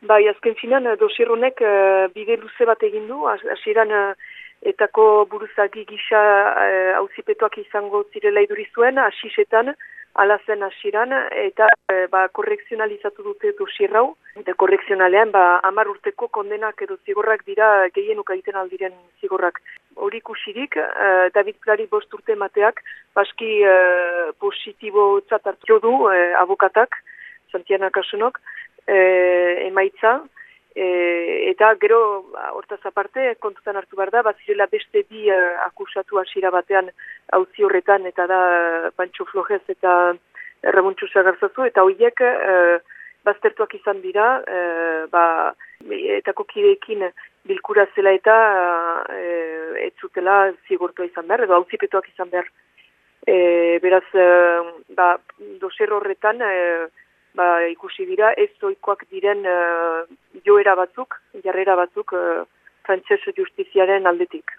Bai, azken finan, dosierronek uh, bide luze bat egin du, hasieran uh, etako buruzagi gisa hauzipetoak uh, izango zirela iduri zuen, asisetan, alazen hasieran eta uh, ba, korrekzionalizatu dute dosierrau, eta korrekzionalean ba, amar urteko kondenak edo zigorrak dira gehien ukaiten aldiren zigorrak. Hori kusirik, uh, David Plari bost urte mateak, baski uh, positibo zatartio du uh, abokatak, Santiana Kasunok, e, emaitza, e, eta gero ba, hortaz aparte kontutan hartu behar da, bazirela beste bi e, akusatu hasiera batean hauzi horretan, eta da Pancho Flojez eta Ramuntxu Zagarzazu, eta horiek e, baztertuak izan dira, e, ba, eta kokideekin bilkura zela eta e, ez zutela zigortua izan behar, edo hauzipetuak izan behar. E, beraz, e, ba, doser horretan, e, ba, ikusi dira ez zoikoak diren uh, joera batzuk, jarrera batzuk uh, frantses justiziaren aldetik.